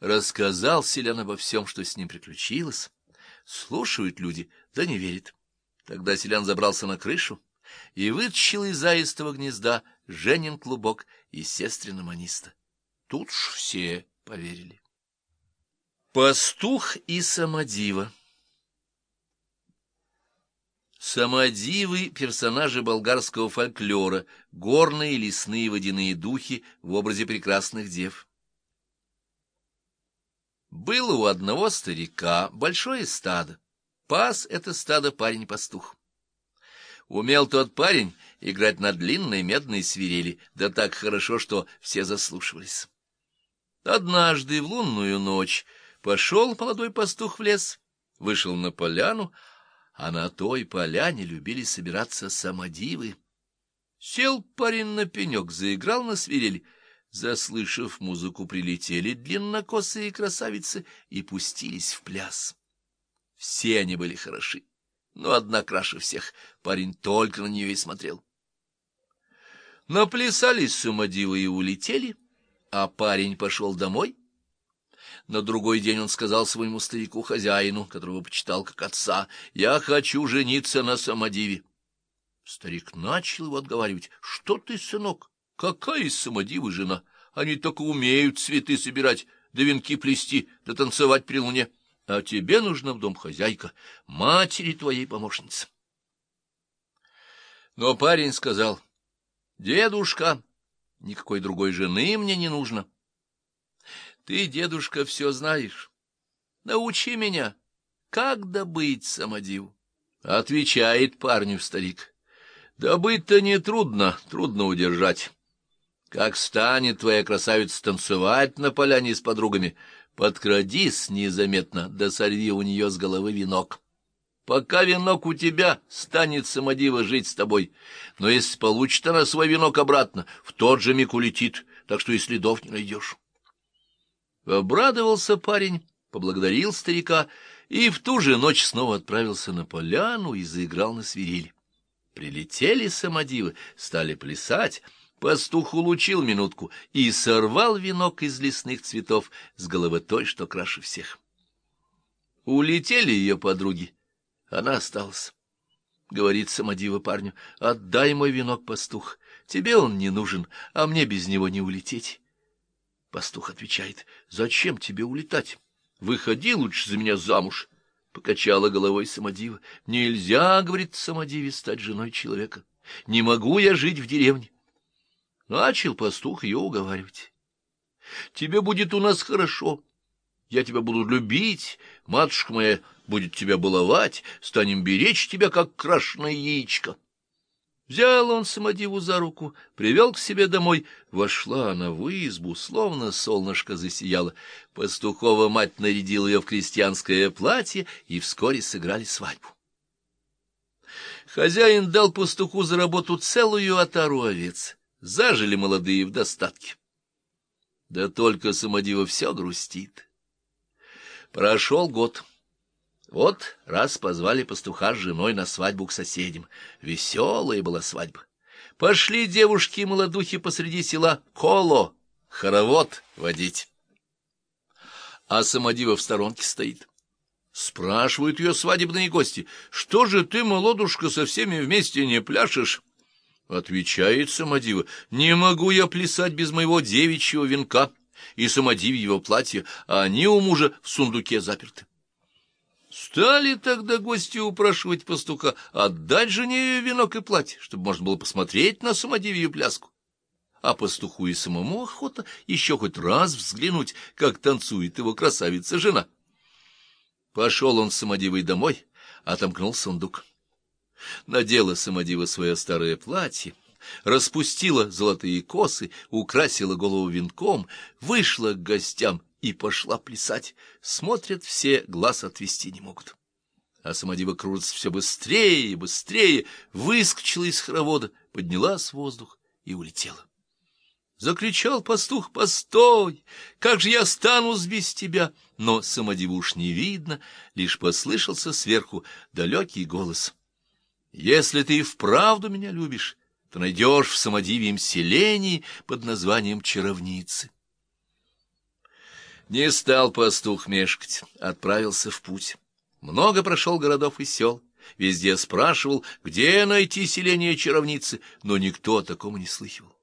рассказал селян обо всем, что с ним приключилось. Слушают люди, да не верят. Тогда селян забрался на крышу и вытащил из аистого гнезда Женин клубок и сестрина маниста. Тут ж все поверили. Пастух и самодива Самодивы — персонажи болгарского фольклора, горные лесные водяные духи в образе прекрасных дев. Было у одного старика большое стадо. Пас это стадо парень-пастух. Умел тот парень играть на длинной медной свирели, да так хорошо, что все заслушивались. Однажды в лунную ночь пошел молодой пастух в лес, вышел на поляну, а на той поляне любили собираться самодивы. Сел парень на пенек, заиграл на свирели. Заслышав музыку, прилетели длиннокосые красавицы и пустились в пляс. Все они были хороши, но одна краше всех, парень только на нее и смотрел. Наплясались самодивы и улетели, а парень пошел домой — на другой день он сказал своему старику-хозяину, которого почитал как отца, «Я хочу жениться на самодиве». Старик начал его отговаривать. «Что ты, сынок? Какая из самодивы жена? Они только умеют цветы собирать, да венки плести, да танцевать при луне. А тебе нужна в дом хозяйка, матери твоей помощница». Но парень сказал, «Дедушка, никакой другой жены мне не нужно». Ты, дедушка, все знаешь. Научи меня, как добыть самодиву. Отвечает парню старик. Добыть-то не трудно, трудно удержать. Как станет твоя красавица танцевать на поляне с подругами, подкрадись незаметно, да сорви у нее с головы венок. Пока венок у тебя, станет самодива жить с тобой. Но если получит она свой венок обратно, в тот же миг улетит, так что и следов не найдешь. Обрадовался парень, поблагодарил старика и в ту же ночь снова отправился на поляну и заиграл на свирели. Прилетели самодивы, стали плясать, пастух улучил минутку и сорвал венок из лесных цветов с головы той, что краше всех. Улетели ее подруги, она осталась. Говорит самодива парню, отдай мой венок, пастух, тебе он не нужен, а мне без него не улететь. Пастух отвечает, — Зачем тебе улетать? Выходи лучше за меня замуж. Покачала головой самодива. — Нельзя, — говорит самодиве, — стать женой человека. Не могу я жить в деревне. Начал пастух ее уговаривать. — Тебе будет у нас хорошо. Я тебя буду любить, матушка моя будет тебя баловать, станем беречь тебя, как крашеное яичко. Взял он самодиву за руку, привел к себе домой. Вошла она в избу, словно солнышко засияло. Пастухова мать нарядила ее в крестьянское платье, и вскоре сыграли свадьбу. Хозяин дал пастуху за работу целую отару овец. Зажили молодые в достатке. Да только самодива все грустит. Прошел год. Вот раз позвали пастуха с женой на свадьбу к соседям. Веселая была свадьба. Пошли девушки и молодухи посреди села коло, хоровод водить. А самодива в сторонке стоит. Спрашивают ее свадебные гости, что же ты, молодушка, со всеми вместе не пляшешь? Отвечает самодива, не могу я плясать без моего девичьего венка и самодивьего платья, а они у мужа в сундуке заперты. Стали тогда гости упрашивать пастуха отдать жене венок и платье, чтобы можно было посмотреть на самодивью пляску. А пастуху и самому охота еще хоть раз взглянуть, как танцует его красавица-жена. Пошел он с самодивой домой, отомкнул сундук. Надела самодива свое старое платье, распустила золотые косы, украсила голову венком, вышла к гостям и пошла плясать. Смотрят все, глаз отвести не могут. А самодива крутится все быстрее и быстрее, выскочила из хоровода, поднялась в воздух и улетела. Закричал пастух, «Постой! Как же я останусь без тебя?» Но самодиву уж не видно, лишь послышался сверху далекий голос. «Если ты и вправду меня любишь, то найдешь в самодивьем селении под названием Чаровницы». Не стал пастух мешкать, отправился в путь. Много прошел городов и сел, везде спрашивал, где найти селение чаровницы, но никто о таком не слыхивал.